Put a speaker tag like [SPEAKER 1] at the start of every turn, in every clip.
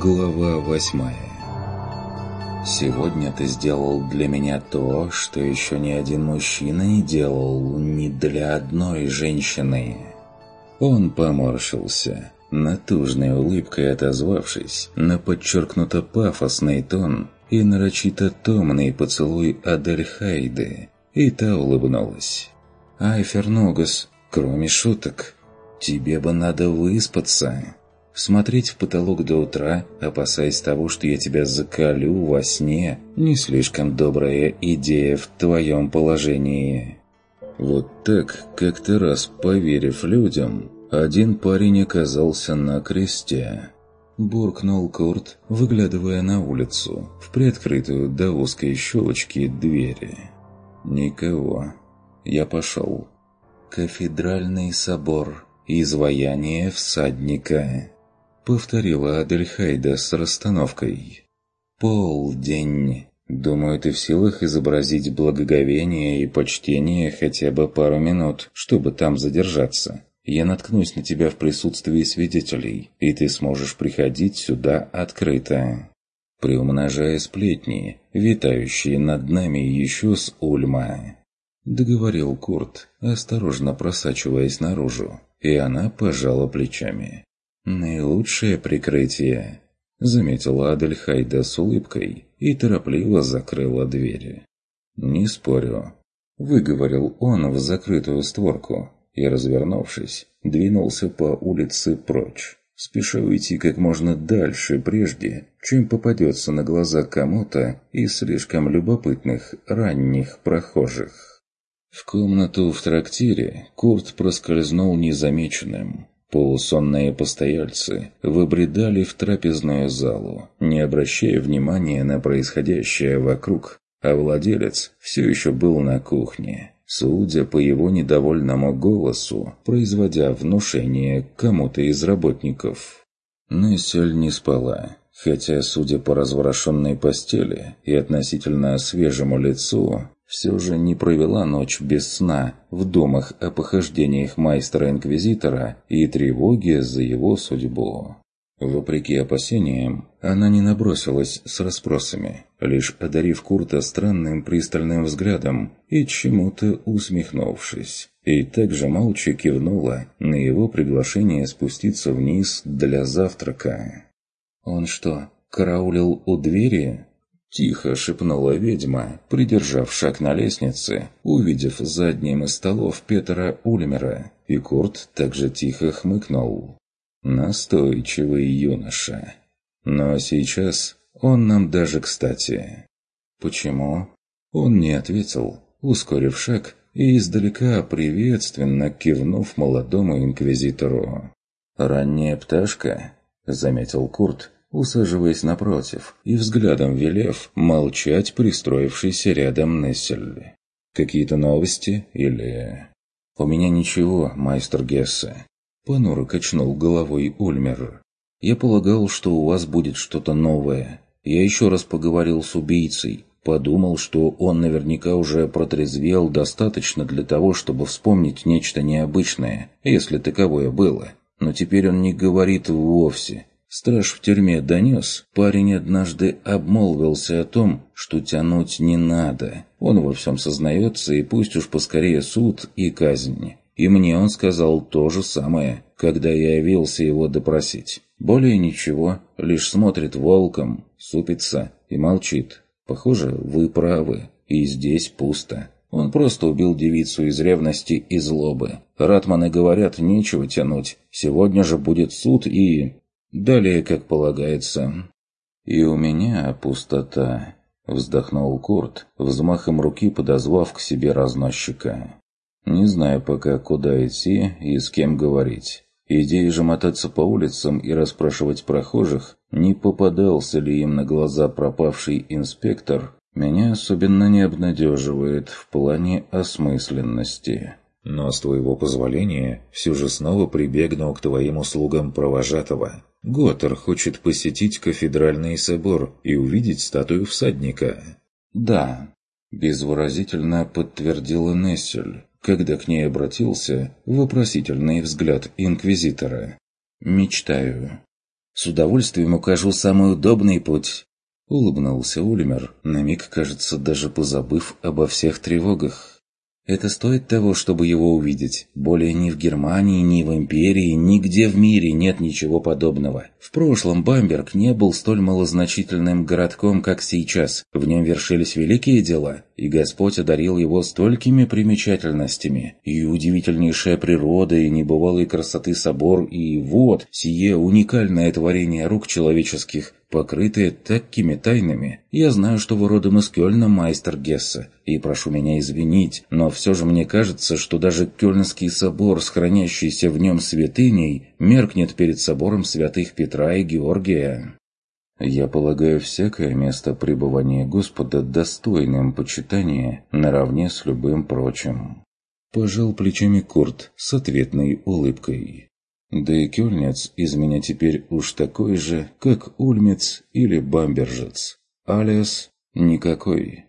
[SPEAKER 1] Глава восьмая Сегодня ты сделал для меня то, что еще ни один мужчина не делал ни для одной женщины. Он поморщился, натужной улыбкой отозвавшись на подчеркнуто пафосный тон и нарочито томный поцелуй Адельхайды, и та улыбнулась. «Ай, Фернугас, кроме шуток, тебе бы надо выспаться». Смотреть в потолок до утра, опасаясь того, что я тебя закалю во сне, не слишком добрая идея в твоем положении. Вот так, как-то раз поверив людям, один парень оказался на кресте. Буркнул Курт, выглядывая на улицу, в приоткрытую до узкой щелочки двери. Никого. Я пошел. Кафедральный собор. Изваяние всадника повторила Адельхайда с расстановкой. «Полдень. Думаю, ты в силах изобразить благоговение и почтение хотя бы пару минут, чтобы там задержаться. Я наткнусь на тебя в присутствии свидетелей, и ты сможешь приходить сюда открыто». Приумножая сплетни, витающие над нами еще с Ульма. Договорил Курт, осторожно просачиваясь наружу, и она пожала плечами. «Наилучшее прикрытие», — заметила Адельхайда с улыбкой и торопливо закрыла двери. «Не спорю», — выговорил он в закрытую створку и, развернувшись, двинулся по улице прочь, спеша уйти как можно дальше прежде, чем попадется на глаза кому-то из слишком любопытных ранних прохожих. В комнату в трактире Курт проскользнул незамеченным, Полусонные постояльцы выбредали в трапезную залу, не обращая внимания на происходящее вокруг, а владелец все еще был на кухне, судя по его недовольному голосу, производя внушение кому-то из работников. Нессель не спала, хотя, судя по разворошенной постели и относительно свежему лицу, все же не провела ночь без сна в домах о похождениях майстра-инквизитора и тревоге за его судьбу. Вопреки опасениям, она не набросилась с расспросами, лишь одарив Курта странным пристальным взглядом и чему-то усмехнувшись, и также молча кивнула на его приглашение спуститься вниз для завтрака. «Он что, караулил у двери?» Тихо шепнула ведьма, придержав шаг на лестнице, увидев за одним из столов Петра Ульмера, и Курт также тихо хмыкнул. Настойчивый юноша. Но сейчас он нам даже кстати. Почему? Он не ответил, ускорив шаг и издалека приветственно кивнув молодому инквизитору. «Ранняя пташка», — заметил Курт, усаживаясь напротив и взглядом велев молчать пристроившийся рядом Нессель. «Какие-то новости или...» «У меня ничего, майстер Гессе», — понуро качнул головой Ульмер. «Я полагал, что у вас будет что-то новое. Я еще раз поговорил с убийцей, подумал, что он наверняка уже протрезвел достаточно для того, чтобы вспомнить нечто необычное, если таковое было. Но теперь он не говорит вовсе, Страж в тюрьме донес, парень однажды обмолвился о том, что тянуть не надо. Он во всем сознается, и пусть уж поскорее суд и казнь. И мне он сказал то же самое, когда я явился его допросить. Более ничего, лишь смотрит волком, супится и молчит. Похоже, вы правы, и здесь пусто. Он просто убил девицу из ревности и злобы. Ратманы говорят, нечего тянуть. Сегодня же будет суд и... Далее, как полагается. «И у меня пустота», — вздохнул Курт, взмахом руки подозвав к себе разносчика. «Не знаю пока, куда идти и с кем говорить. Идея же мотаться по улицам и расспрашивать прохожих, не попадался ли им на глаза пропавший инспектор, меня особенно не обнадеживает в плане осмысленности. Но с твоего позволения все же снова прибегну к твоим услугам провожатого. Готтер хочет посетить кафедральный собор и увидеть статую всадника. «Да», – безвыразительно подтвердила Нессель, когда к ней обратился вопросительный взгляд инквизитора. «Мечтаю». С удовольствием укажу самый удобный путь». Улыбнулся Ульмер, на миг, кажется, даже позабыв обо всех тревогах. Это стоит того, чтобы его увидеть. Более ни в Германии, ни в Империи, нигде в мире нет ничего подобного. В прошлом Бамберг не был столь малозначительным городком, как сейчас. В нем вершились великие дела, и Господь одарил его столькими примечательностями. И удивительнейшая природа, и небывалой красоты собор, и вот, сие уникальное творение рук человеческих, покрытые такими тайнами. Я знаю, что вы родом из Кёльна, майстер Гесса, и прошу меня извинить, но все же мне кажется, что даже Кёльнский собор с хранящейся в нем святыней меркнет перед собором святых Петра и Георгия. Я полагаю всякое место пребывания Господа достойным почитания наравне с любым прочим. Пожал плечами Курт с ответной улыбкой. Да и кёльнец из меня теперь уж такой же, как ульмец или бамбержец. Алиас никакой.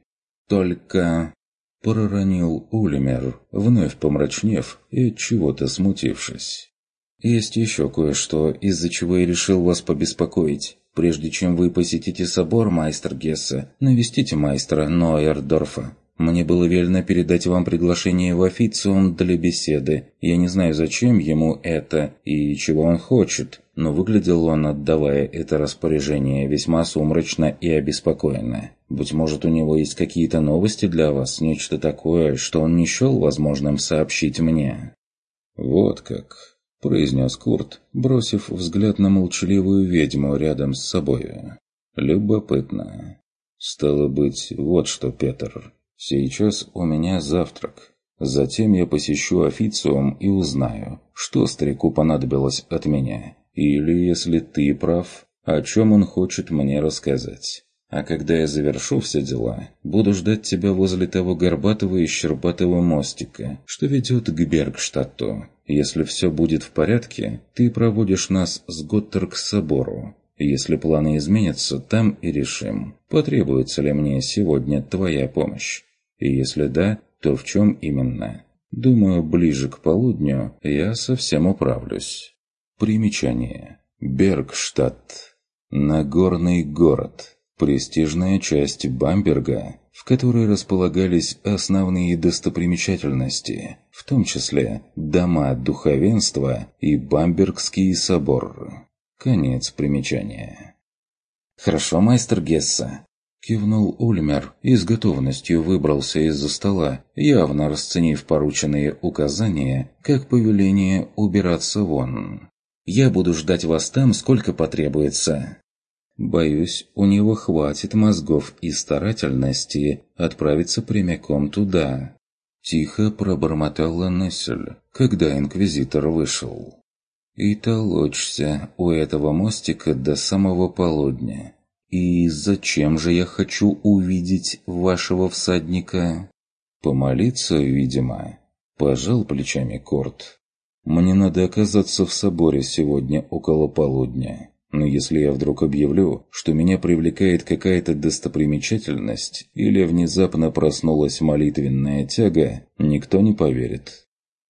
[SPEAKER 1] Только... Проронил Ульмер, вновь помрачнев и чего-то смутившись. «Есть еще кое-что, из-за чего я решил вас побеспокоить. Прежде чем вы посетите собор майстер Гесса, навестите майстра Ноердорфа. Мне было велено передать вам приглашение в официум для беседы. Я не знаю, зачем ему это и чего он хочет, но выглядел он, отдавая это распоряжение, весьма сумрачно и обеспокоенно. Быть может, у него есть какие-то новости для вас, нечто такое, что он не счел возможным сообщить мне. «Вот как», — произнес Курт, бросив взгляд на молчаливую ведьму рядом с собой. «Любопытно. Стало быть, вот что, Петр». Сейчас у меня завтрак. Затем я посещу официум и узнаю, что старику понадобилось от меня. Или, если ты прав, о чем он хочет мне рассказать. А когда я завершу все дела, буду ждать тебя возле того горбатого и щербатого мостика, что ведет к Бергштадту. Если все будет в порядке, ты проводишь нас с Готтер к собору. Если планы изменятся, там и решим, потребуется ли мне сегодня твоя помощь. И если да, то в чем именно? Думаю, ближе к полудню я совсем управлюсь. Примечание. Бергштадт. Нагорный город. Престижная часть Бамберга, в которой располагались основные достопримечательности, в том числе дома духовенства и Бамбергский собор. Конец примечания. «Хорошо, майстер Гесса. Кивнул Ульмер и с готовностью выбрался из-за стола, явно расценив порученные указания как повеление убираться вон. «Я буду ждать вас там, сколько потребуется». Боюсь, у него хватит мозгов и старательности отправиться прямиком туда. Тихо пробормотала Нессель, когда инквизитор вышел. И толочься у этого мостика до самого полудня. «И зачем же я хочу увидеть вашего всадника?» «Помолиться, видимо», – пожал плечами Корт. «Мне надо оказаться в соборе сегодня около полудня. Но если я вдруг объявлю, что меня привлекает какая-то достопримечательность или внезапно проснулась молитвенная тяга, никто не поверит».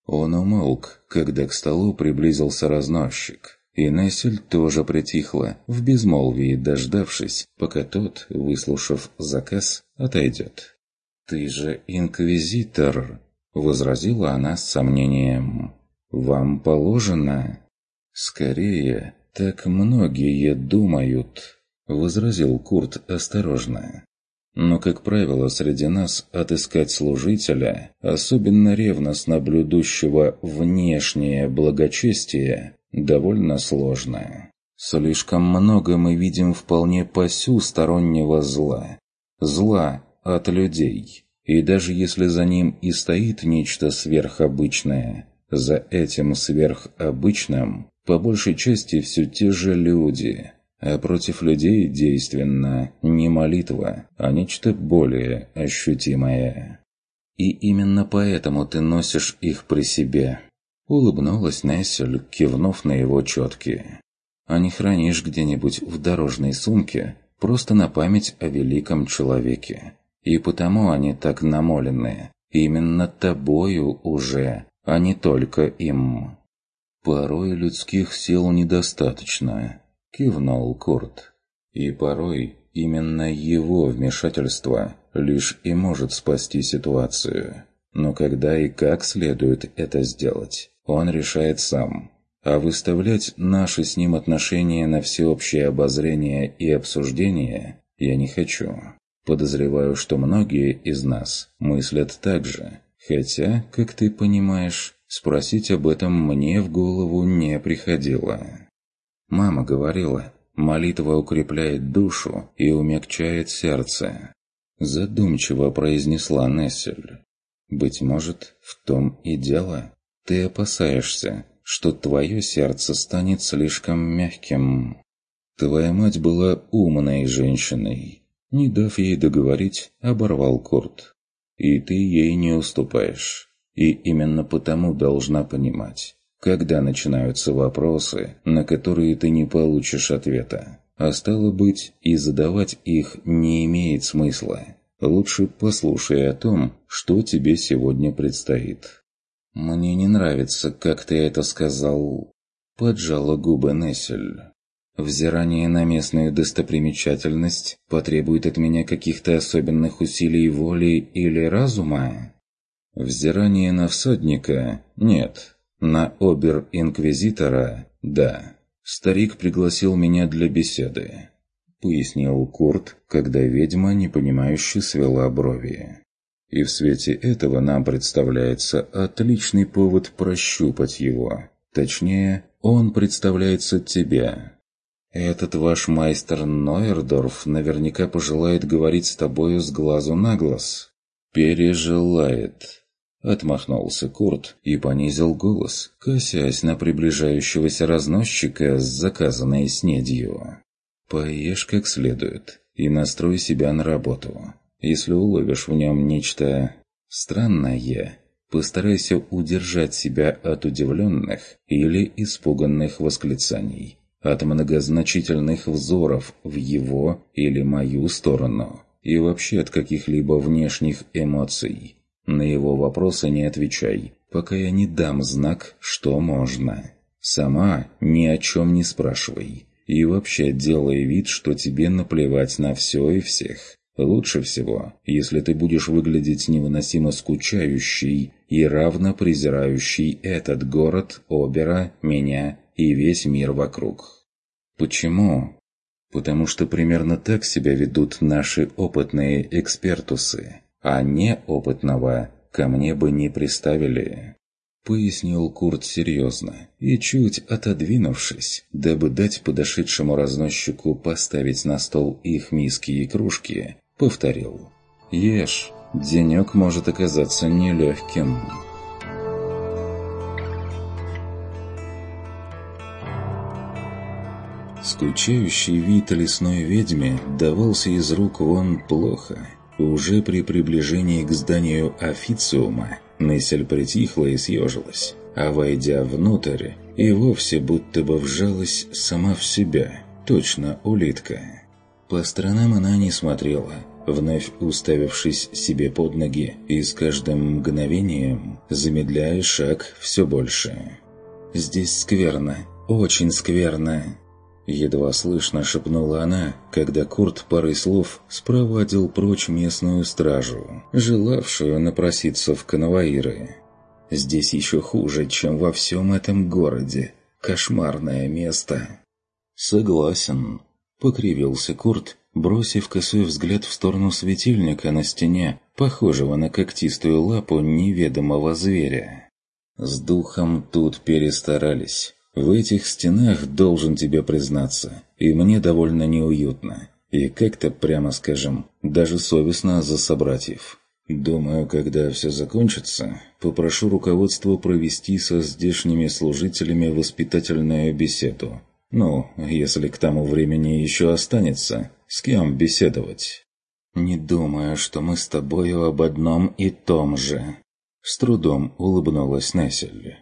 [SPEAKER 1] Он умолк, когда к столу приблизился разносчик. И Нессель тоже притихла, в безмолвии дождавшись, пока тот, выслушав заказ, отойдет. «Ты же инквизитор!» — возразила она с сомнением. «Вам положено?» «Скорее, так многие думают», — возразил Курт осторожно. «Но, как правило, среди нас отыскать служителя, особенно ревностно блюдущего внешнее благочестие, довольно сложная. Слишком много мы видим вполне посюстороннего зла. Зла от людей. И даже если за ним и стоит нечто сверхобычное, за этим сверхобычным по большей части все те же люди. А против людей действенно не молитва, а нечто более ощутимое. И именно поэтому ты носишь их при себе. Улыбнулась Нессель, кивнув на его четки. «А не хранишь где-нибудь в дорожной сумке, просто на память о великом человеке. И потому они так намолены. Именно тобою уже, а не только им. Порой людских сил недостаточно. – кивнул Курт. «И порой именно его вмешательство лишь и может спасти ситуацию. Но когда и как следует это сделать, он решает сам. А выставлять наши с ним отношения на всеобщее обозрение и обсуждение я не хочу. Подозреваю, что многие из нас мыслят так же. Хотя, как ты понимаешь, спросить об этом мне в голову не приходило. Мама говорила, молитва укрепляет душу и умягчает сердце. Задумчиво произнесла Нессель. «Быть может, в том и дело. Ты опасаешься, что твое сердце станет слишком мягким. Твоя мать была умной женщиной. Не дав ей договорить, оборвал Курт. И ты ей не уступаешь. И именно потому должна понимать, когда начинаются вопросы, на которые ты не получишь ответа. А стало быть, и задавать их не имеет смысла. Лучше послушай о том, что тебе сегодня предстоит. «Мне не нравится, как ты это сказал», – поджала губы Нессель. «Взирание на местную достопримечательность потребует от меня каких-то особенных усилий воли или разума?» «Взирание на всадника – нет. На обер-инквизитора – да. Старик пригласил меня для беседы», – пояснил Курт, когда ведьма непонимающе свела брови. И в свете этого нам представляется отличный повод прощупать его. Точнее, он представляется тебе. Этот ваш майстер Нойердорф наверняка пожелает говорить с тобою с глазу на глаз. Пережелает. Отмахнулся Курт и понизил голос, косясь на приближающегося разносчика с заказанной снедью. «Поешь как следует и настрой себя на работу. Если уловишь в нем нечто странное, постарайся удержать себя от удивленных или испуганных восклицаний, от многозначительных взоров в его или мою сторону и вообще от каких-либо внешних эмоций. На его вопросы не отвечай, пока я не дам знак, что можно. Сама ни о чем не спрашивай. И вообще делай вид, что тебе наплевать на все и всех. Лучше всего, если ты будешь выглядеть невыносимо скучающий и равно презирающий этот город, Обера, меня и весь мир вокруг. Почему? Потому что примерно так себя ведут наши опытные экспертусы, а неопытного ко мне бы не приставили. Пояснил Курт серьезно и, чуть отодвинувшись, дабы дать подошедшему разносчику поставить на стол их миски и кружки, повторил. «Ешь, денек может оказаться нелегким». Скучающий вид лесной ведьме давался из рук вон плохо. Уже при приближении к зданию официума Нессель притихла и съежилась, а войдя внутрь, и вовсе будто бы вжалась сама в себя, точно улитка. По сторонам она не смотрела, вновь уставившись себе под ноги и с каждым мгновением замедляя шаг все больше. «Здесь скверно, очень скверно!» Едва слышно шепнула она, когда Курт парой слов спровадил прочь местную стражу, желавшую напроситься в конвоиры. «Здесь еще хуже, чем во всем этом городе. Кошмарное место!» «Согласен», — покривился Курт, бросив косой взгляд в сторону светильника на стене, похожего на когтистую лапу неведомого зверя. С духом тут перестарались. В этих стенах, должен тебе признаться, и мне довольно неуютно. И как-то, прямо скажем, даже совестно за собратьев. Думаю, когда все закончится, попрошу руководство провести со здешними служителями воспитательную беседу. Ну, если к тому времени еще останется, с кем беседовать. «Не думаю, что мы с тобою об одном и том же», — с трудом улыбнулась Нессель.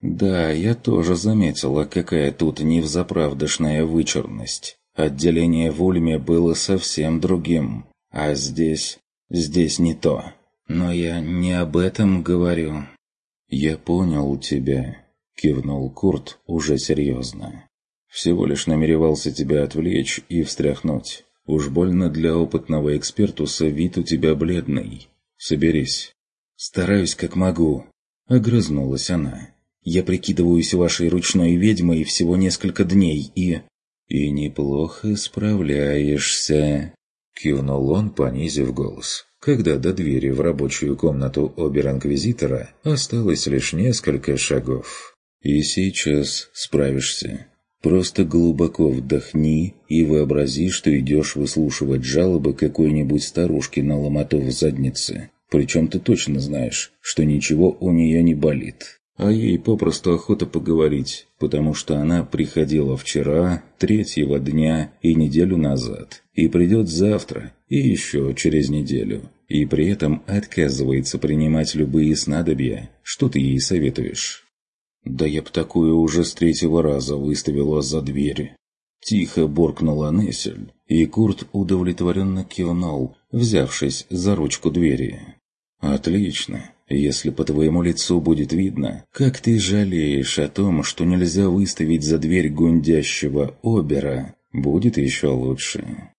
[SPEAKER 1] «Да, я тоже заметила, какая тут невзаправдышная вычурность. Отделение в Ульме было совсем другим, а здесь... здесь не то. Но я не об этом говорю». «Я понял тебя», — кивнул Курт уже серьезно. Всего лишь намеревался тебя отвлечь и встряхнуть. Уж больно для опытного экспертуса вид у тебя бледный. Соберись. Стараюсь как могу. Огрызнулась она. Я прикидываюсь вашей ручной ведьмой всего несколько дней и... И неплохо справляешься. Кивнул он, понизив голос. Когда до двери в рабочую комнату обер-инквизитора осталось лишь несколько шагов. И сейчас справишься. Просто глубоко вдохни и вообрази, что идешь выслушивать жалобы какой-нибудь старушки на ломоту в заднице. Причем ты точно знаешь, что ничего у нее не болит. А ей попросту охота поговорить, потому что она приходила вчера, третьего дня и неделю назад, и придет завтра, и еще через неделю, и при этом отказывается принимать любые снадобья. Что ты ей советуешь? Да я б такую уже с третьего раза выставила за дверь. Тихо боркнула Нессель, и Курт удовлетворенно кивнул, взявшись за ручку двери. «Отлично. Если по твоему лицу будет видно, как ты жалеешь о том, что нельзя выставить за дверь гундящего обера, будет еще лучше».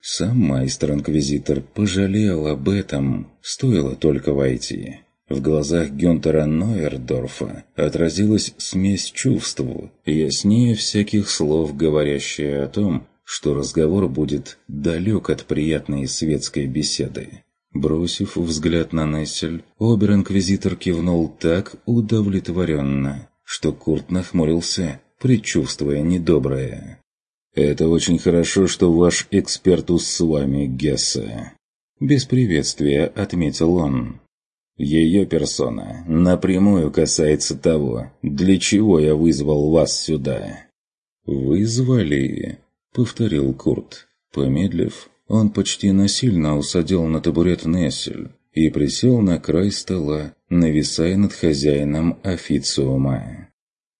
[SPEAKER 1] Сам майстер-инквизитор пожалел об этом, стоило только войти. В глазах Гюнтера Нойердорфа отразилась смесь чувств, яснее всяких слов, говорящая о том, что разговор будет далек от приятной светской беседы. Бросив взгляд на Нессель, обер-инквизитор кивнул так удовлетворенно, что Курт нахмурился, предчувствуя недоброе. «Это очень хорошо, что ваш экспертус с вами, Гессе». Без приветствия отметил он. Ее персона напрямую касается того, для чего я вызвал вас сюда. «Вызвали?» — повторил Курт. Помедлив, он почти насильно усадил на табурет Нессель и присел на край стола, нависая над хозяином официума.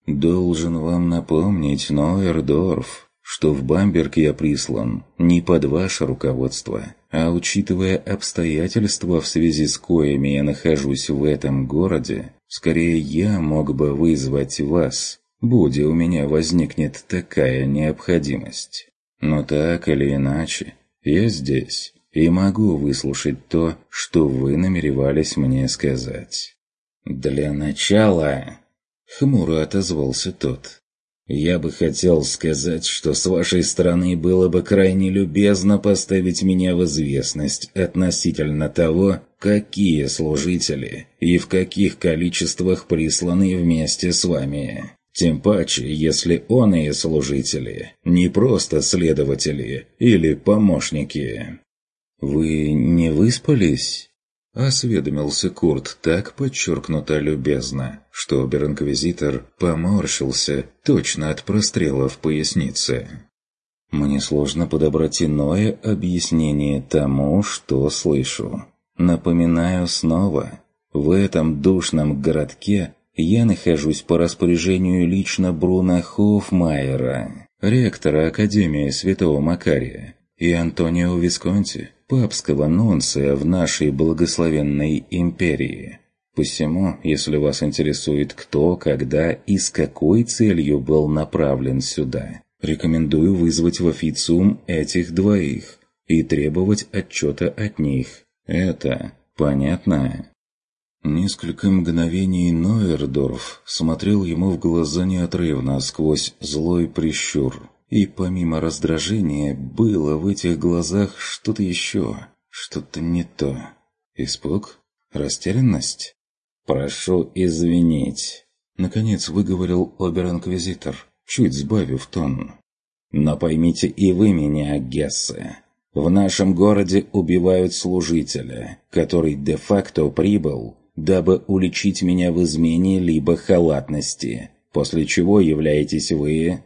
[SPEAKER 1] «Должен вам напомнить, Нойердорф, что в Бамберг я прислан не под ваше руководство, а учитывая обстоятельства, в связи с коими я нахожусь в этом городе, скорее я мог бы вызвать вас, будь у меня возникнет такая необходимость. Но так или иначе, я здесь и могу выслушать то, что вы намеревались мне сказать». «Для начала...» — хмуро отозвался тот. «Я бы хотел сказать, что с вашей стороны было бы крайне любезно поставить меня в известность относительно того, какие служители и в каких количествах присланы вместе с вами. Тем паче, если он и служители, не просто следователи или помощники. «Вы не выспались?» — осведомился Курт так подчеркнуто любезно, что обер-инквизитор поморщился точно от прострела в пояснице. «Мне сложно подобрать иное объяснение тому, что слышу. Напоминаю снова, в этом душном городке я нахожусь по распоряжению лично Бруна Хоффмайера, ректора Академии Святого Макария, и Антонио Висконти, папского нунция в нашей благословенной империи. Посему, если вас интересует кто, когда и с какой целью был направлен сюда, рекомендую вызвать в официум этих двоих и требовать отчета от них. Это понятно? Несколько мгновений Нойердорф смотрел ему в глаза неотрывно сквозь злой прищур. И помимо раздражения было в этих глазах что-то еще, что-то не то. Испуг? Растерянность? «Прошу извинить», — наконец выговорил обер-инквизитор, чуть сбавив тон. «Но поймите и вы меня, Гессе. В нашем городе убивают служителя, который де-факто прибыл дабы уличить меня в измене либо халатности, после чего являетесь вы...»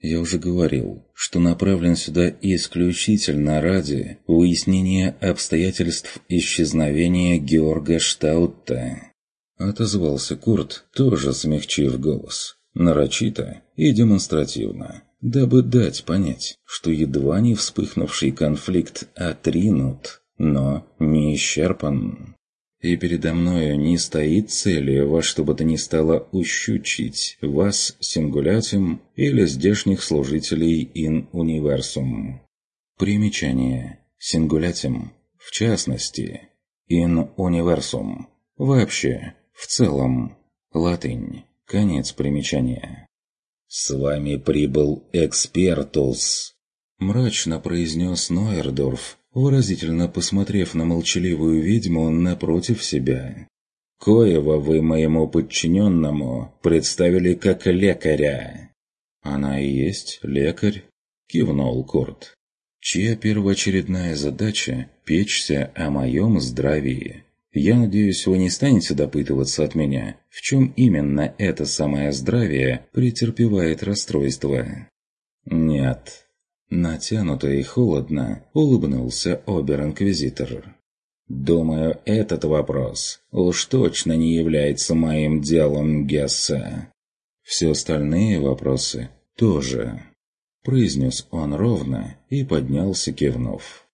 [SPEAKER 1] «Я уже говорил, что направлен сюда исключительно ради выяснения обстоятельств исчезновения Георга Штаутта». Отозвался Курт, тоже смягчив голос, нарочито и демонстративно, дабы дать понять, что едва не вспыхнувший конфликт отринут, но не исчерпан. И передо мною не стоит цели во что бы то ни стало ущучить вас, сингулятим, или здешних служителей ин универсум. Примечание. Сингулятим. В частности. Ин универсум. Вообще. В целом. Латынь. Конец примечания. «С вами прибыл экспертус», – мрачно произнес Нойердорф, выразительно посмотрев на молчаливую ведьму напротив себя. «Коего вы моему подчиненному представили как лекаря». «Она и есть лекарь», – кивнул Курт. «Чья первоочередная задача – печься о моем здравии. Я надеюсь, вы не станете допытываться от меня, в чем именно это самое здравие претерпевает расстройство». «Нет», Натянуто и холодно улыбнулся обер-инквизитор. «Думаю, этот вопрос уж точно не является моим делом, Гесса. Все остальные вопросы тоже», – произнес он ровно и поднялся, кивнув.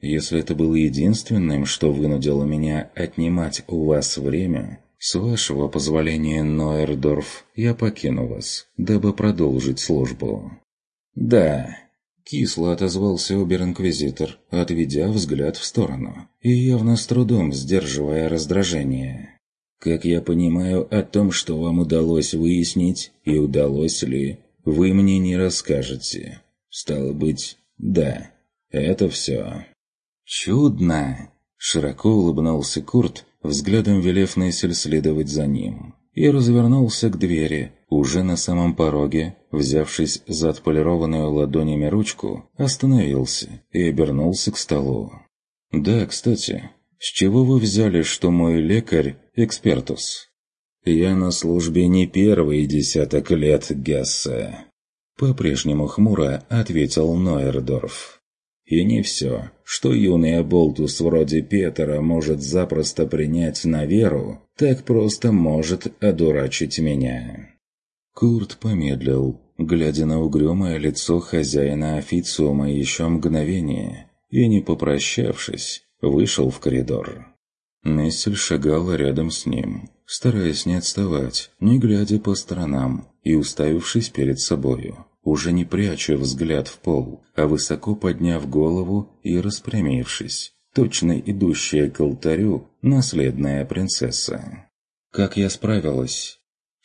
[SPEAKER 1] «Если это было единственным, что вынудило меня отнимать у вас время, с вашего позволения, Ноердорф, я покину вас, дабы продолжить службу». «Да», Кисло отозвался обер-инквизитор, отведя взгляд в сторону, и явно с трудом сдерживая раздражение. «Как я понимаю, о том, что вам удалось выяснить, и удалось ли, вы мне не расскажете. Стало быть, да, это все». «Чудно!» – широко улыбнулся Курт, взглядом велев Нессель следовать за ним и развернулся к двери, уже на самом пороге, взявшись за отполированную ладонями ручку, остановился и обернулся к столу. «Да, кстати, с чего вы взяли, что мой лекарь – экспертус?» «Я на службе не первый десяток лет, Гессе», – по-прежнему хмуро ответил Нойердорф. И не все, что юный оболтус вроде Петера может запросто принять на веру, так просто может одурачить меня. Курт помедлил, глядя на угрюмое лицо хозяина официума еще мгновение, и, не попрощавшись, вышел в коридор. Нессель шагала рядом с ним, стараясь не отставать, не глядя по сторонам и уставившись перед собою уже не пряча взгляд в пол, а высоко подняв голову и распрямившись, точно идущая к алтарю наследная принцесса. «Как я справилась?» –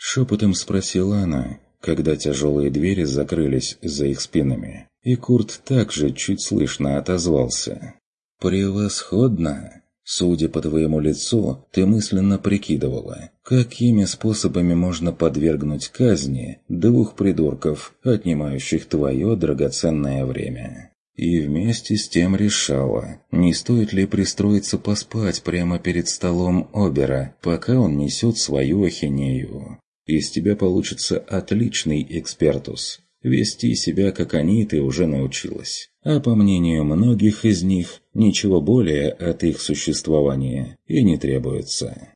[SPEAKER 1] шепотом спросила она, когда тяжелые двери закрылись за их спинами, и Курт также чуть слышно отозвался. «Превосходно!» Судя по твоему лицу, ты мысленно прикидывала, какими способами можно подвергнуть казни двух придурков, отнимающих твое драгоценное время. И вместе с тем решала, не стоит ли пристроиться поспать прямо перед столом Обера, пока он несет свою ахинею. Из тебя получится отличный экспертус, Вести себя, как они, ты уже научилась. А по мнению многих из них, ничего более от их существования и не требуется.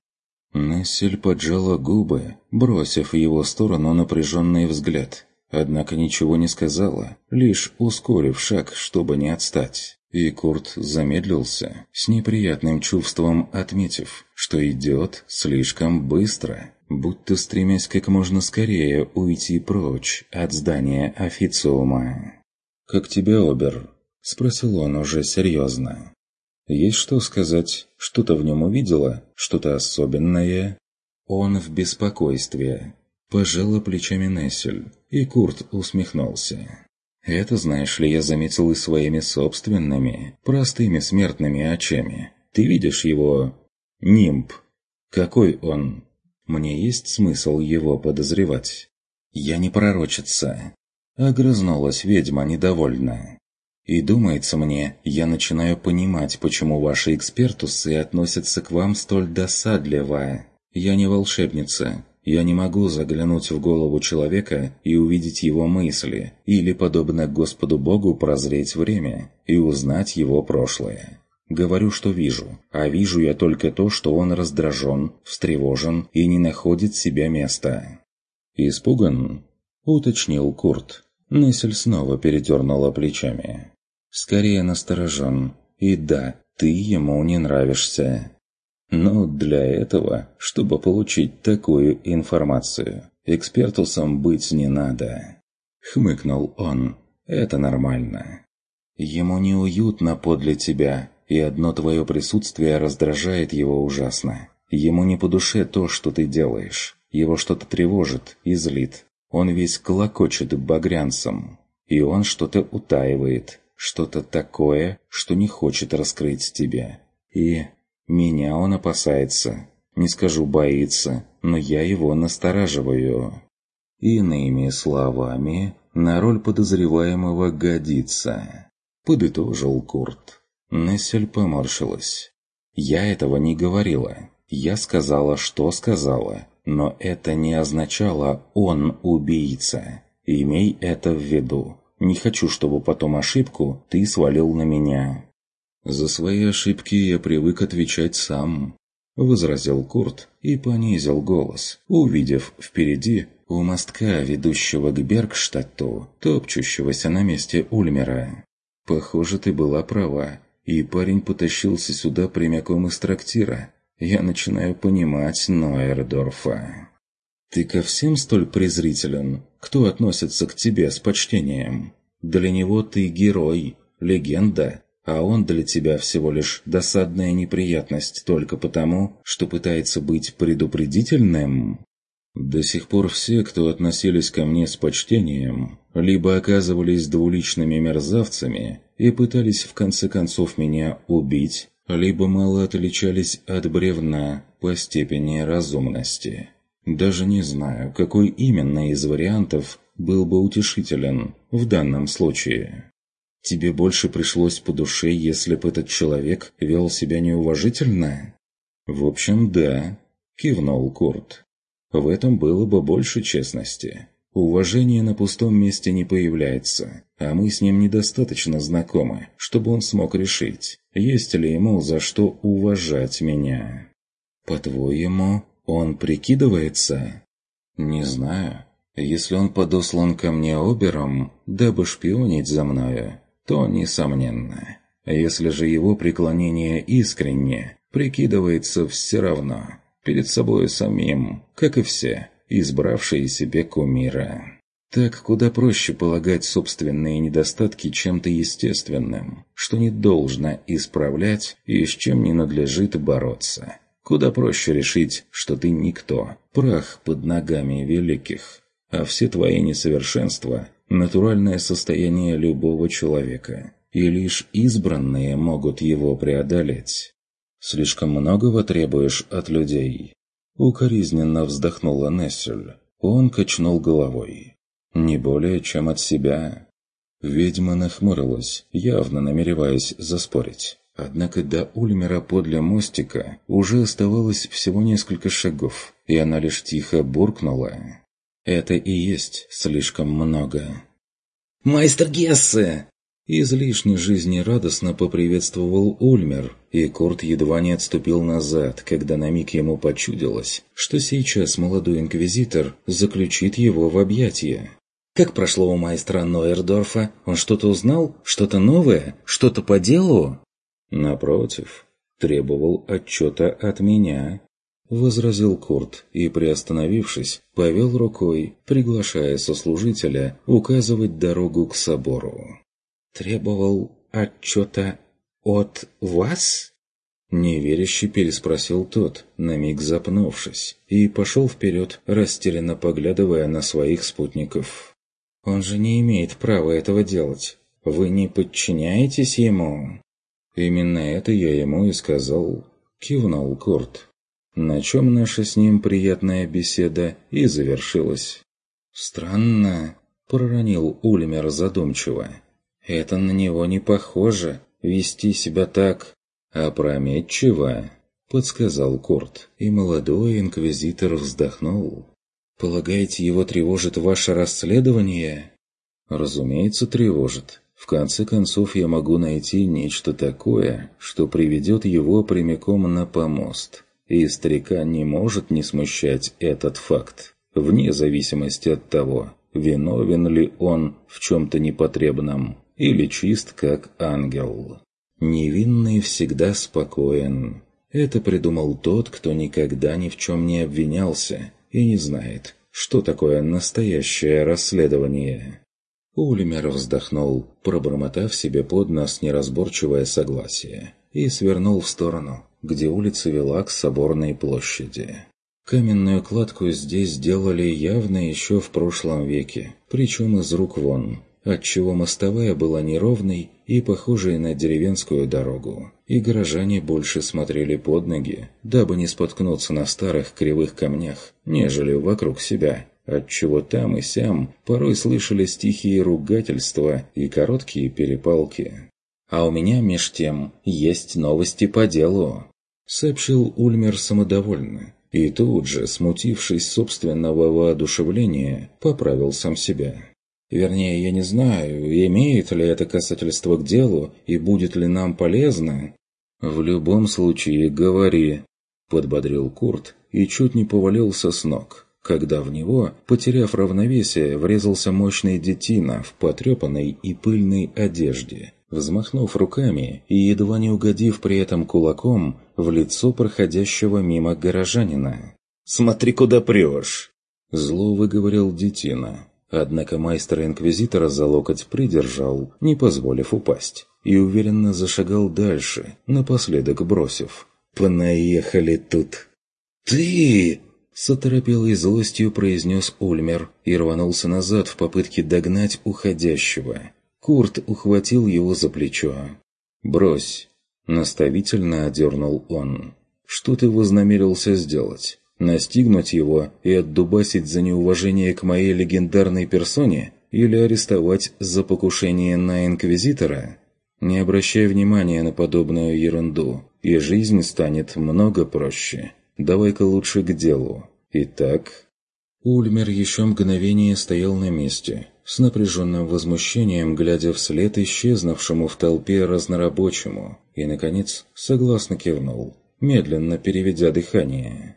[SPEAKER 1] Нессель поджала губы, бросив в его сторону напряженный взгляд. Однако ничего не сказала, лишь ускорив шаг, чтобы не отстать. И Курт замедлился, с неприятным чувством отметив, что идет слишком быстро будто стремясь как можно скорее уйти прочь от здания официума. «Как тебе, Обер?» – спросил он уже серьезно. «Есть что сказать? Что-то в нем увидела? Что-то особенное?» Он в беспокойстве. Пожала плечами Нессель, и Курт усмехнулся. «Это, знаешь ли, я заметил и своими собственными, простыми смертными очами. Ты видишь его... нимб? Какой он? Мне есть смысл его подозревать. Я не пророчица. Огрызнулась ведьма недовольно. И думается мне, я начинаю понимать, почему ваши экспертусы относятся к вам столь досадливо. Я не волшебница. Я не могу заглянуть в голову человека и увидеть его мысли, или, подобно Господу Богу, прозреть время и узнать его прошлое. Говорю, что вижу, а вижу я только то, что он раздражен, встревожен и не находит себе места. «Испуган?» – уточнил Курт. Нессель снова передернула плечами. «Скорее насторожен. И да, ты ему не нравишься». Но для этого, чтобы получить такую информацию, экспертусом быть не надо. Хмыкнул он. Это нормально. Ему неуютно подле тебя, и одно твое присутствие раздражает его ужасно. Ему не по душе то, что ты делаешь. Его что-то тревожит и злит. Он весь колокочет багрянцем. И он что-то утаивает, что-то такое, что не хочет раскрыть тебе. И меня он опасается. Не скажу боится, но я его настораживаю. Иными словами, на роль подозреваемого годится. Подытожил Курт. Нессель поморщилась. «Я этого не говорила. Я сказала, что сказала. Но это не означало «он убийца». Имей это в виду. Не хочу, чтобы потом ошибку ты свалил на меня. «За свои ошибки я привык отвечать сам», — возразил Курт и понизил голос, увидев впереди у мостка, ведущего к Бергштадту, топчущегося на месте Ульмера. «Похоже, ты была права, и парень потащился сюда прямиком из трактира. Я начинаю понимать Нойердорфа». «Ты ко всем столь презрителен, кто относится к тебе с почтением. Для него ты герой, легенда, а он для тебя всего лишь досадная неприятность только потому, что пытается быть предупредительным? До сих пор все, кто относились ко мне с почтением, либо оказывались двуличными мерзавцами и пытались в конце концов меня убить, либо мало отличались от бревна по степени разумности. Даже не знаю, какой именно из вариантов был бы утешителен в данном случае. Тебе больше пришлось по душе, если бы этот человек вел себя неуважительно? В общем, да, кивнул Курт. В этом было бы больше честности. Уважение на пустом месте не появляется, а мы с ним недостаточно знакомы, чтобы он смог решить, есть ли ему за что уважать меня. По-твоему, он прикидывается? Не знаю. Если он подослан ко мне обером, дабы шпионить за мною, то несомненно. Если же его преклонение искренне, прикидывается все равно, перед собой самим, как и все, избравшие себе кумира. Так куда проще полагать собственные недостатки чем-то естественным, что не должно исправлять и с чем не надлежит бороться. Куда проще решить, что ты никто, прах под ногами великих, а все твои несовершенства натуральное состояние любого человека, и лишь избранные могут его преодолеть. Слишком многого требуешь от людей. Укоризненно вздохнула Нессель. Он качнул головой. Не более, чем от себя. Ведьма нахмурилась, явно намереваясь заспорить. Однако до Ульмера подле мостика уже оставалось всего несколько шагов, и она лишь тихо буркнула. Это и есть слишком много. «Майстер Гессе!» Излишне жизнерадостно поприветствовал Ульмер, и Курт едва не отступил назад, когда на миг ему почудилось, что сейчас молодой инквизитор заключит его в объятия. «Как прошло у майстра Нойердорфа? Он что-то узнал? Что-то новое? Что-то по делу?» «Напротив, требовал отчета от меня», — возразил Курт и, приостановившись, повел рукой, приглашая сослужителя указывать дорогу к собору. «Требовал отчета от вас?» Неверяще переспросил тот, на миг запнувшись, и пошел вперед, растерянно поглядывая на своих спутников. «Он же не имеет права этого делать. Вы не подчиняетесь ему?» «Именно это я ему и сказал», — кивнул Курт на чем наша с ним приятная беседа и завершилась. «Странно», — проронил Ульмер задумчиво. «Это на него не похоже, вести себя так опрометчиво», — подсказал Курт, и молодой инквизитор вздохнул. «Полагаете, его тревожит ваше расследование?» «Разумеется, тревожит. В конце концов, я могу найти нечто такое, что приведет его прямиком на помост» и старика не может не смущать этот факт, вне зависимости от того, виновен ли он в чем-то непотребном или чист как ангел. Невинный всегда спокоен, Это придумал тот, кто никогда ни в чем не обвинялся и не знает, что такое настоящее расследование. Улимер вздохнул, пробормотав себе под нос неразборчивое согласие, и свернул в сторону, где улица вела к соборной площади. Каменную кладку здесь сделали явно еще в прошлом веке, причем из рук вон, отчего мостовая была неровной и похожей на деревенскую дорогу, и горожане больше смотрели под ноги, дабы не споткнуться на старых кривых камнях, нежели вокруг себя, отчего там и сям порой слышались тихие ругательства и короткие перепалки. «А у меня, меж тем, есть новости по делу», — сообщил Ульмер самодовольно, и тут же, смутившись собственного воодушевления, поправил сам себя. Вернее, я не знаю, имеет ли это касательство к делу и будет ли нам полезно. «В любом случае, говори», — подбодрил Курт и чуть не повалился с ног, когда в него, потеряв равновесие, врезался мощный детина в потрепанной и пыльной одежде, взмахнув руками и едва не угодив при этом кулаком в лицо проходящего мимо горожанина. «Смотри, куда прешь!» Зло выговорил детина. Однако майстер Инквизитора за локоть придержал, не позволив упасть, и уверенно зашагал дальше, напоследок бросив. «Понаехали тут!» «Ты!» С оторопелой злостью произнес Ульмер и рванулся назад в попытке догнать уходящего. Курт ухватил его за плечо. «Брось!» – наставительно одернул он. «Что ты вознамерился сделать? Настигнуть его и отдубасить за неуважение к моей легендарной персоне или арестовать за покушение на Инквизитора? Не обращай внимания на подобную ерунду, и жизнь станет много проще. Давай-ка лучше к делу. Итак...» Ульмер еще мгновение стоял на месте, с напряженным возмущением, глядя вслед исчезнувшему в толпе разнорабочему, и, наконец, согласно кивнул, медленно переведя дыхание.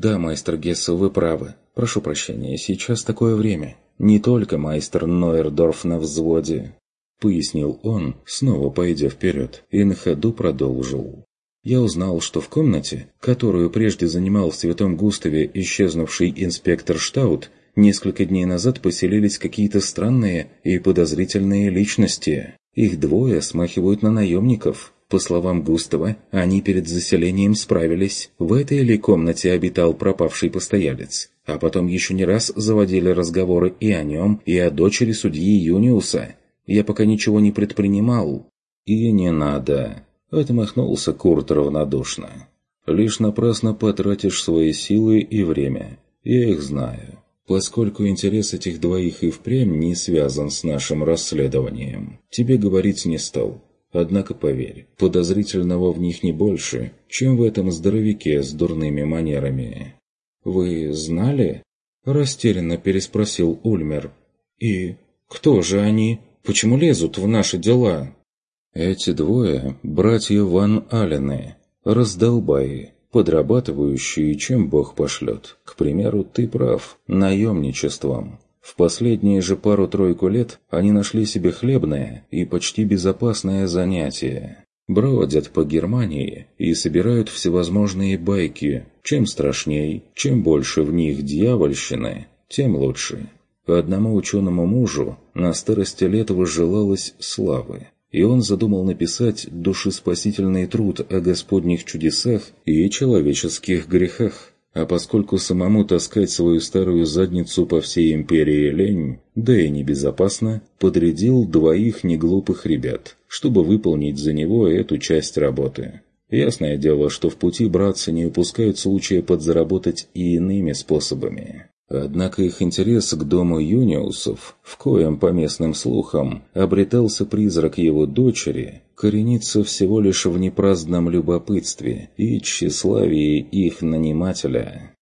[SPEAKER 1] «Да, майстер Гессел, вы правы. Прошу прощения, сейчас такое время. Не только майстер Нойердорф на взводе», — пояснил он, снова пойдя вперед, и на ходу продолжил. Я узнал, что в комнате, которую прежде занимал в Святом Густаве исчезнувший инспектор Штаут, Несколько дней назад поселились какие-то странные и подозрительные личности. Их двое смахивают на наемников. По словам Густава, они перед заселением справились. В этой ли комнате обитал пропавший постоялец? А потом еще не раз заводили разговоры и о нем, и о дочери судьи Юниуса. Я пока ничего не предпринимал. «И не надо», — отмахнулся Курт равнодушно. «Лишь напрасно потратишь свои силы и время. Я их знаю поскольку интерес этих двоих и впрямь не связан с нашим расследованием. Тебе говорить не стал. Однако поверь, подозрительного в них не больше, чем в этом здоровяке с дурными манерами. «Вы знали?» – растерянно переспросил Ульмер. «И кто же они? Почему лезут в наши дела?» «Эти двое – братья Ван Алены, раздолбаи, подрабатывающие, чем Бог пошлет. К примеру, ты прав, наемничеством. В последние же пару-тройку лет они нашли себе хлебное и почти безопасное занятие. Бродят по Германии и собирают всевозможные байки. Чем страшней, чем больше в них дьявольщины, тем лучше. Одному ученому мужу на старости лет выжелалось славы и он задумал написать душеспасительный труд о Господних чудесах и человеческих грехах. А поскольку самому таскать свою старую задницу по всей империи лень, да и небезопасно, подрядил двоих неглупых ребят, чтобы выполнить за него эту часть работы. Ясное дело, что в пути братцы не упускают случая подзаработать и иными способами. Однако их интерес к дому Юниусов, в коем, по местным слухам, обретался призрак его дочери, коренится всего лишь в непраздном любопытстве и тщеславии их нанимателя.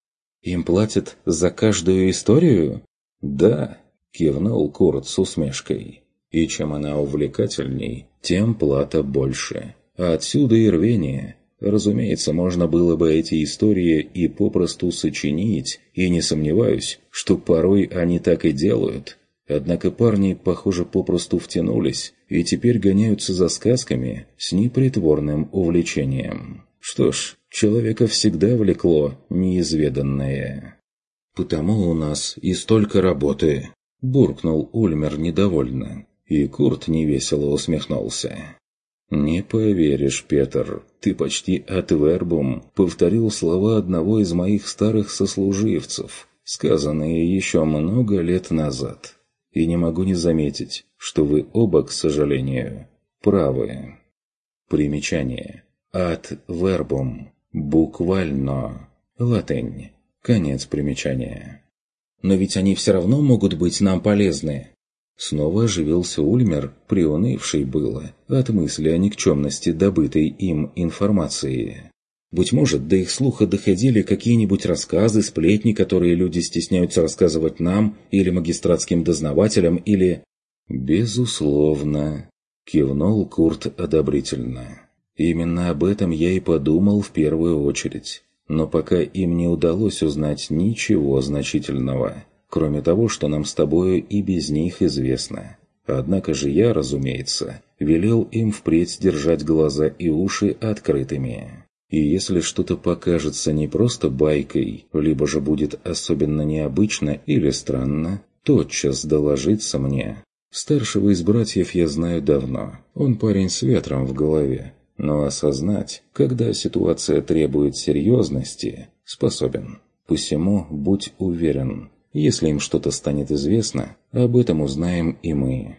[SPEAKER 1] «Им платят за каждую историю?» «Да», — кивнул Курт с усмешкой. «И чем она увлекательней, тем плата больше. А отсюда и рвение». Разумеется, можно было бы эти истории и попросту сочинить, и не сомневаюсь, что порой они так и делают. Однако парни, похоже, попросту втянулись, и теперь гоняются за сказками с непритворным увлечением. Что ж, человека всегда влекло неизведанное. «Потому у нас и столько работы», – буркнул Ульмер недовольно, и Курт невесело усмехнулся. «Не поверишь, Петр, ты почти от вербум повторил слова одного из моих старых сослуживцев, сказанные еще много лет назад. И не могу не заметить, что вы оба, к сожалению, правы». Примечание. От вербум. Буквально. Латынь. Конец примечания. «Но ведь они все равно могут быть нам полезны». Снова оживился Ульмер, приунывший было, от мысли о никчемности добытой им информации. Быть может, до их слуха доходили какие-нибудь рассказы, сплетни, которые люди стесняются рассказывать нам, или магистратским дознавателям, или... «Безусловно», — кивнул Курт одобрительно. «Именно об этом я и подумал в первую очередь но пока им не удалось узнать ничего значительного, кроме того, что нам с тобою и без них известно. Однако же я, разумеется, велел им впредь держать глаза и уши открытыми. И если что-то покажется не просто байкой, либо же будет особенно необычно или странно, тотчас доложиться мне. Старшего из братьев я знаю давно. Он парень с ветром в голове, но осознать, когда ситуация требует серьезности, способен. Посему будь уверен, если им что-то станет известно, об этом узнаем и мы.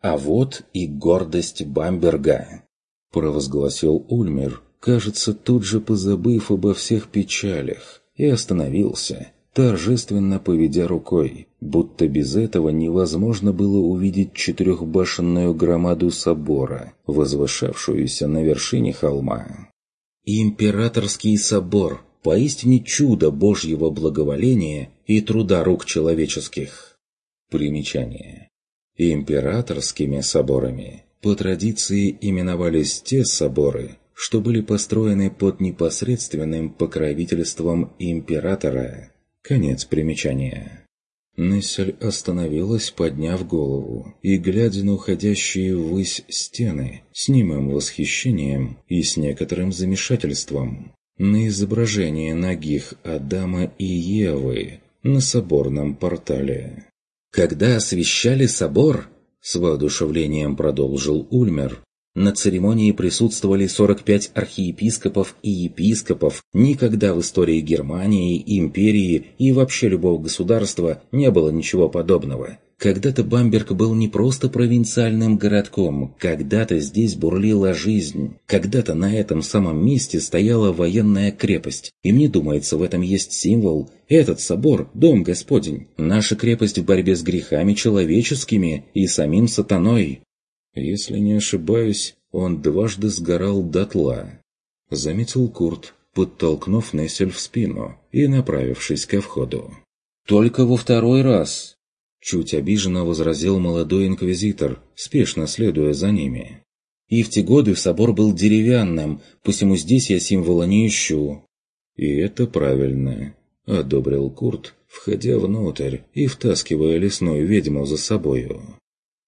[SPEAKER 1] «А вот и гордость Бамберга», – провозгласил Ульмер, кажется, тут же позабыв обо всех печалях, и остановился, торжественно поведя рукой, будто без этого невозможно было увидеть четырехбашенную громаду собора, возвышавшуюся на вершине холма. «Императорский собор! Поистине чудо Божьего благоволения и труда рук человеческих!» Примечание. Императорскими соборами по традиции именовались те соборы, что были построены под непосредственным покровительством императора – Конец примечания. Нессель остановилась, подняв голову, и, глядя на уходящие ввысь стены, с немым восхищением и с некоторым замешательством, на изображение ногих Адама и Евы на соборном портале. «Когда освещали собор», — с воодушевлением продолжил Ульмер, на церемонии присутствовали 45 архиепископов и епископов. Никогда в истории Германии, империи и вообще любого государства не было ничего подобного. Когда-то Бамберг был не просто провинциальным городком, когда-то здесь бурлила жизнь, когда-то на этом самом месте стояла военная крепость. И мне думается, в этом есть символ. Этот собор – дом Господень, наша крепость в борьбе с грехами человеческими и самим сатаной. Если не ошибаюсь, он дважды сгорал дотла. Заметил Курт, подтолкнув Нессель в спину и направившись ко входу. «Только во второй раз!» Чуть обиженно возразил молодой инквизитор, спешно следуя за ними. «И в те годы собор был деревянным, посему здесь я символа не ищу». «И это правильно», — одобрил Курт, входя внутрь и втаскивая лесную ведьму за собою.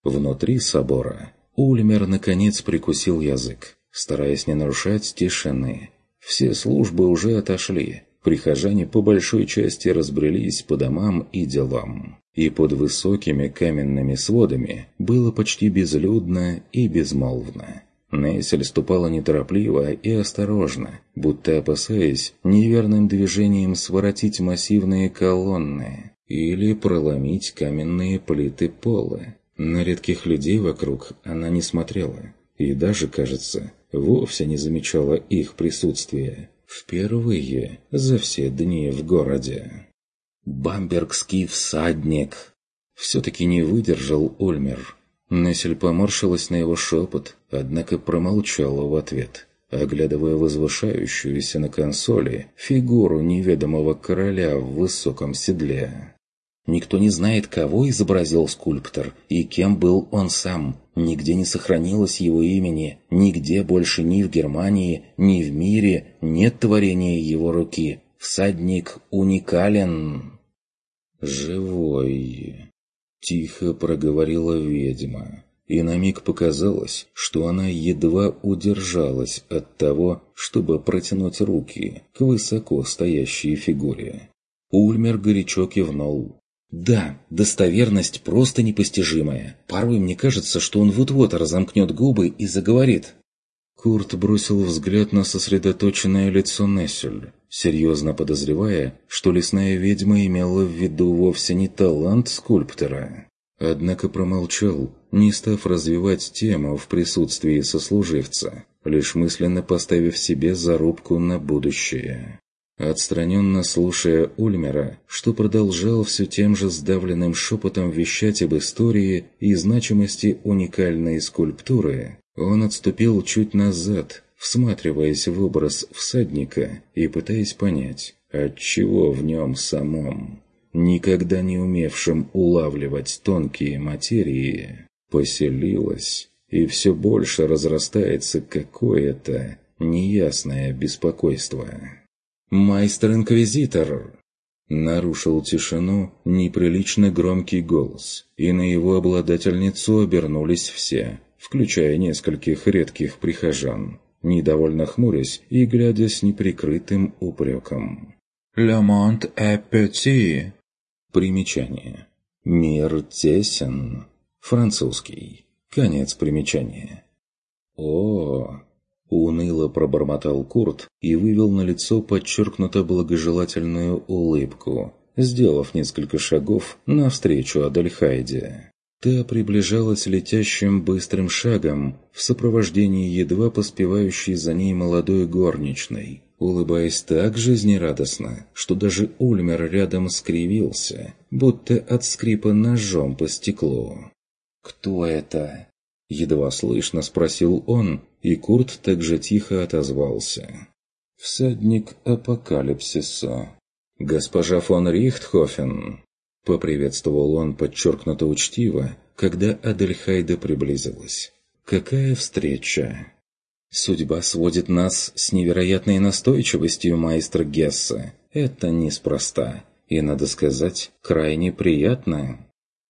[SPEAKER 1] Внутри собора Ульмер наконец прикусил язык, стараясь не нарушать тишины. Все службы уже отошли, прихожане по большой части разбрелись по домам и делам. И под высокими каменными сводами было почти безлюдно и безмолвно. Нессель ступала неторопливо и осторожно, будто опасаясь неверным движением своротить массивные колонны или проломить каменные плиты пола. На редких людей вокруг она не смотрела и даже, кажется, вовсе не замечала их присутствия. Впервые за все дни в городе. «Бамбергский всадник!» Все-таки не выдержал Ольмер. Нессель поморщилась на его шепот, однако промолчала в ответ, оглядывая возвышающуюся на консоли фигуру неведомого короля в высоком седле. Никто не знает, кого изобразил скульптор и кем был он сам. Нигде не сохранилось его имени, нигде больше ни в Германии, ни в мире нет творения его руки. Всадник уникален. «Живой», — тихо проговорила ведьма, и на миг показалось, что она едва удержалась от того, чтобы протянуть руки к высоко стоящей фигуре. Ульмер горячо кивнул. «Да, достоверность просто непостижимая. Порой мне кажется, что он вот-вот разомкнет губы и заговорит». Курт бросил взгляд на сосредоточенное лицо Нессель, серьезно подозревая, что лесная ведьма имела в виду вовсе не талант скульптора. Однако промолчал, не став развивать тему в присутствии сослуживца, лишь мысленно поставив себе зарубку на будущее. Отстраненно слушая Ульмера, что продолжал все тем же сдавленным шепотом вещать об истории и значимости уникальной скульптуры, он отступил чуть назад, всматриваясь в образ всадника и пытаясь понять, отчего в нем самом никогда не умевшим улавливать тонкие материи, поселилось и все больше разрастается какое-то неясное беспокойство. «Майстер-инквизитор!» Нарушил тишину неприлично громкий голос, и на его обладательницу обернулись все, включая нескольких редких прихожан, недовольно хмурясь и глядя с неприкрытым упреком. «Le monde est petit!» Примечание. Мир тесен. Французский. Конец примечания. О, уныло пробормотал Курт и вывел на лицо подчеркнуто благожелательную улыбку, сделав несколько шагов навстречу Адельхайде. Та приближалась летящим быстрым шагом в сопровождении едва поспевающей за ней молодой горничной, улыбаясь так жизнерадостно, что даже Ульмер рядом скривился, будто от скрипа ножом по стеклу. «Кто это?» Едва слышно спросил он, и Курт также тихо отозвался. «Всадник апокалипсиса. Госпожа фон Рихтхофен!» Поприветствовал он подчеркнуто учтиво, когда Адельхайда приблизилась. «Какая встреча!» Судьба сводит нас с невероятной настойчивостью майстра Гесса. Это неспроста. И, надо сказать, крайне приятно.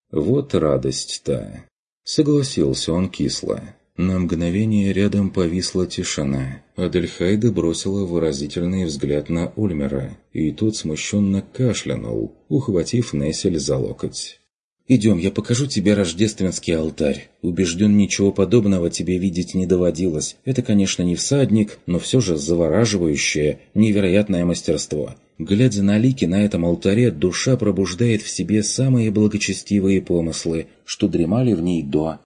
[SPEAKER 1] Вот радость-то. Согласился он кисло. На мгновение рядом повисла тишина. Адельхайда бросила выразительный взгляд на Ульмера, и тот смущенно кашлянул, ухватив Нессель за локоть. «Идем, я покажу тебе рождественский алтарь. Убежден, ничего подобного тебе видеть не доводилось. Это, конечно, не всадник, но все же завораживающее, невероятное мастерство. Глядя на лики на этом алтаре, душа пробуждает в себе самые благочестивые помыслы, что дремали в ней до».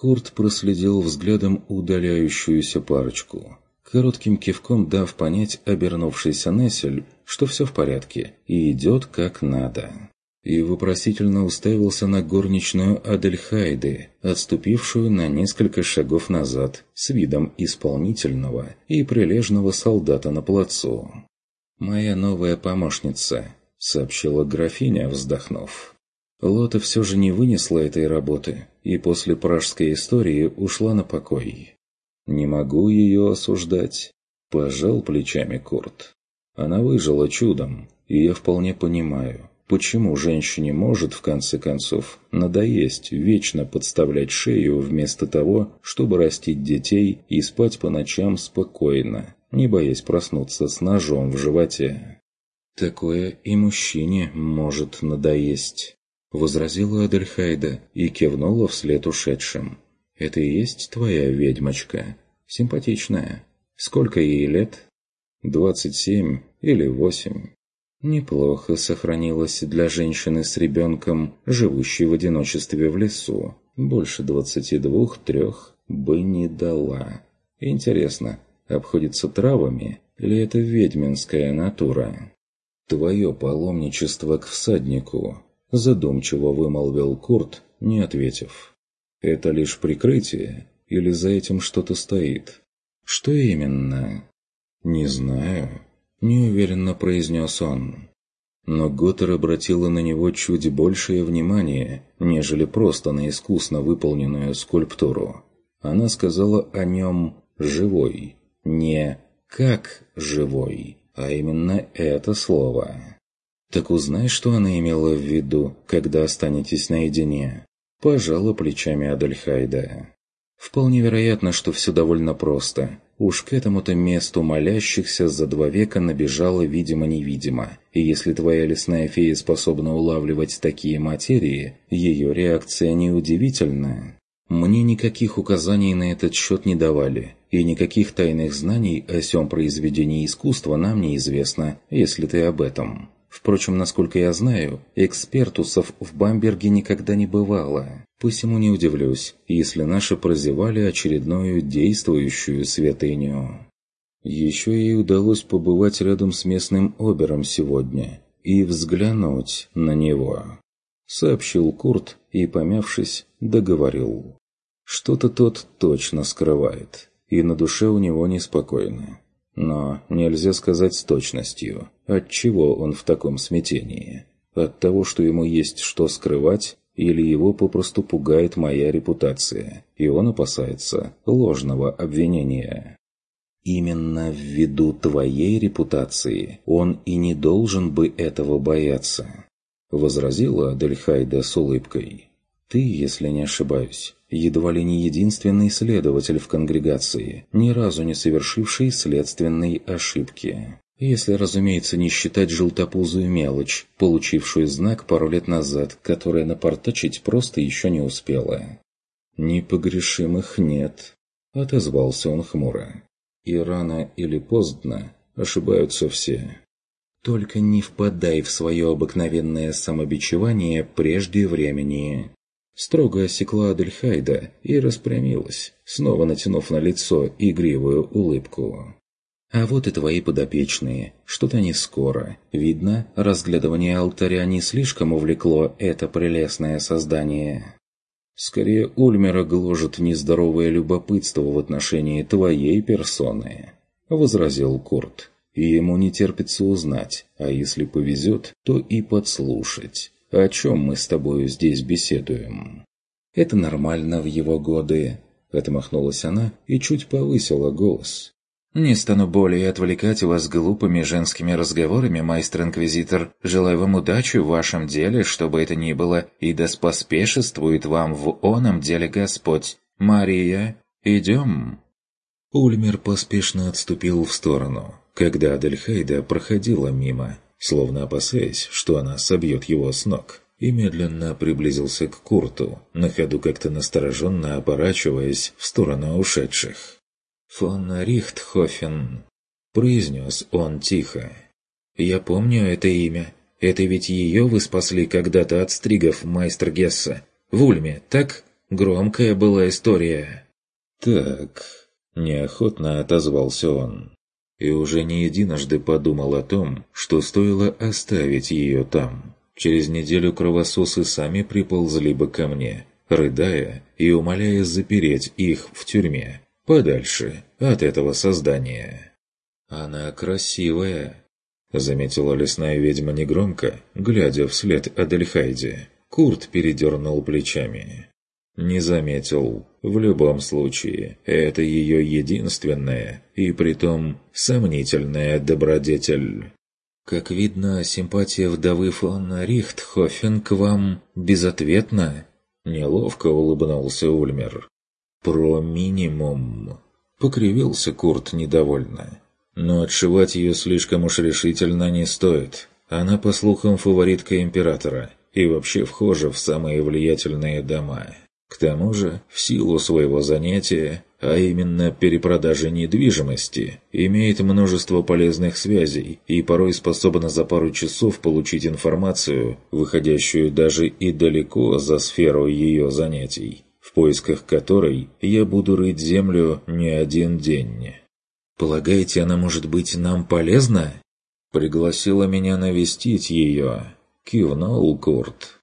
[SPEAKER 1] Курт проследил взглядом удаляющуюся парочку. Коротким кивком дав понять обернувшийся Нессель, что все в порядке и идет как надо и вопросительно уставился на горничную Адельхайды, отступившую на несколько шагов назад, с видом исполнительного и прилежного солдата на плацу. «Моя новая помощница», — сообщила графиня, вздохнув. Лота все же не вынесла этой работы и после пражской истории ушла на покой. «Не могу ее осуждать», — пожал плечами Курт. «Она выжила чудом, и я вполне понимаю, Почему женщине может, в конце концов, надоесть вечно подставлять шею вместо того, чтобы растить детей и спать по ночам спокойно, не боясь проснуться с ножом в животе? «Такое и мужчине может надоесть», — возразила Адельхайда и кивнула вслед ушедшим. «Это и есть твоя ведьмочка? Симпатичная. Сколько ей лет?» «Двадцать семь или восемь?» Неплохо сохранилось для женщины с ребенком, живущей в одиночестве в лесу. Больше двадцати двух-трех бы не дала. Интересно, обходится травами или это ведьминская натура? «Твое паломничество к всаднику», – задумчиво вымолвил Курт, не ответив. «Это лишь прикрытие, или за этим что-то стоит?» «Что именно?» «Не знаю», неуверенно произнес он. Но Готтер обратила на него чуть большее внимание, нежели просто на искусно выполненную скульптуру. Она сказала о нем «живой», не «как живой», а именно это слово. «Так узнай, что она имела в виду, когда останетесь наедине». Пожала плечами Адельхайда. Вполне вероятно, что все довольно просто. Уж к этому-то месту молящихся за два века набежало видимо-невидимо. И если твоя лесная фея способна улавливать такие материи, ее реакция неудивительна. Мне никаких указаний на этот счет не давали, и никаких тайных знаний о сём произведении искусства нам неизвестно, если ты об этом. Впрочем, насколько я знаю, экспертусов в Бамберге никогда не бывало. Посему не удивлюсь, если наши прозевали очередную действующую святыню. Еще ей удалось побывать рядом с местным обером сегодня и взглянуть на него. Сообщил Курт и, помявшись, договорил. Что-то тот точно скрывает, и на душе у него неспокойно. Но нельзя сказать с точностью, от чего он в таком смятении. От того, что ему есть что скрывать, или его попросту пугает моя репутация, и он опасается ложного обвинения. Именно ввиду твоей репутации он и не должен бы этого бояться, возразила Дельхайда с улыбкой. Ты, если не ошибаюсь, едва ли не единственный следователь в конгрегации, ни разу не совершивший следственной ошибки. Если, разумеется, не считать желтопузую мелочь, получившую знак пару лет назад, которая напортачить просто еще не успела. «Непогрешимых нет», — отозвался он хмуро. «И рано или поздно ошибаются все». «Только не впадай в свое обыкновенное самобичевание прежде времени», Строго осекла Адельхайда и распрямилась, снова натянув на лицо игривую улыбку. «А вот и твои подопечные. Что-то не скоро. Видно, разглядывание алтаря не слишком увлекло это прелестное создание». «Скорее, Ульмера гложет нездоровое любопытство в отношении твоей персоны», — возразил Курт. «И ему не терпится узнать, а если повезет, то и подслушать» о чем мы с тобою здесь беседуем. Это нормально в его годы. Отмахнулась она и чуть повысила голос. «Не стану более отвлекать вас глупыми женскими разговорами, майстер-инквизитор. Желаю вам удачи в вашем деле, что бы это ни было, и да споспешествует вам в оном деле Господь. Мария, идем?» Ульмер поспешно отступил в сторону, когда Адельхайда проходила мимо, словно опасаясь, что она собьет его с ног, и медленно приблизился к Курту, на ходу как-то настороженно оборачиваясь в сторону ушедших. «Фон Рихтхофен», — произнес он тихо. «Я помню это имя. Это ведь ее вы спасли когда-то от стригов, майстер Гесса. В Ульме, так? Громкая была история». «Так», — неохотно отозвался он и уже не единожды подумал о том, что стоило оставить ее там. Через неделю кровососы сами приползли бы ко мне, рыдая и умоляя запереть их в тюрьме, подальше от этого создания. «Она красивая», — заметила лесная ведьма негромко, глядя вслед Адельхайде. Курт передернул плечами. Не заметил. В любом случае, это ее единственная и притом сомнительная добродетель. Как видно, симпатия вдовы фон Рихтхофен к вам безответна. Неловко улыбнулся Ульмер. Про минимум. Покривился Курт недовольно. Но отшивать ее слишком уж решительно не стоит. Она, по слухам, фаворитка императора и вообще вхожа в самые влиятельные дома. К тому же, в силу своего занятия, а именно перепродажи недвижимости, имеет множество полезных связей и порой способна за пару часов получить информацию, выходящую даже и далеко за сферу ее занятий, в поисках которой я буду рыть землю не один день. «Полагаете, она может быть нам полезна?» «Пригласила меня навестить ее», — кивнул Курт.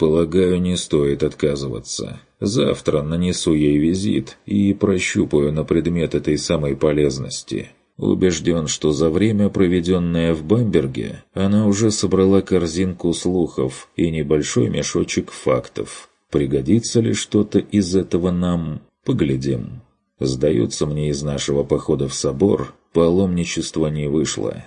[SPEAKER 1] «Полагаю, не стоит отказываться». Завтра нанесу ей визит и прощупаю на предмет этой самой полезности. Убежден, что за время, проведенное в Бамберге, она уже собрала корзинку слухов и небольшой мешочек фактов. Пригодится ли что-то из этого нам? Поглядим. Сдается мне из нашего похода в собор, паломничество не вышло.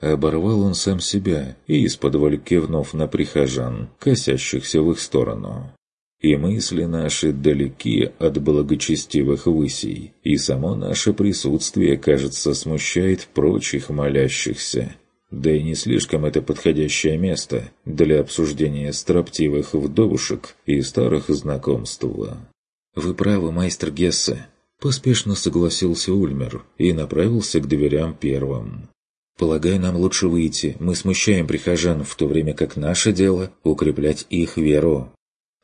[SPEAKER 1] Оборвал он сам себя и из-под кивнув на прихожан, косящихся в их сторону. И мысли наши далеки от благочестивых высей, и само наше присутствие, кажется, смущает прочих молящихся. Да и не слишком это подходящее место для обсуждения строптивых вдовушек и старых знакомств. «Вы правы, майстер Гессе», – поспешно согласился Ульмер и направился к дверям первым. «Полагаю, нам лучше выйти. Мы смущаем прихожан, в то время как наше дело – укреплять их веру».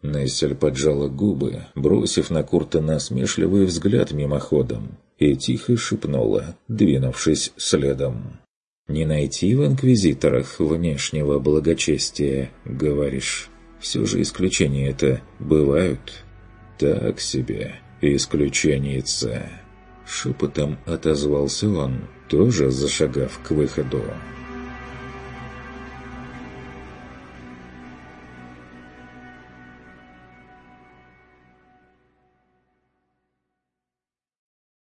[SPEAKER 1] Нессель поджала губы, бросив на Курта насмешливый взгляд мимоходом, и тихо шепнула, двинувшись следом. «Не найти в инквизиторах внешнего благочестия, говоришь? Все же исключения это бывают?» «Так себе, исключеница!» Шепотом отозвался он, тоже зашагав к выходу.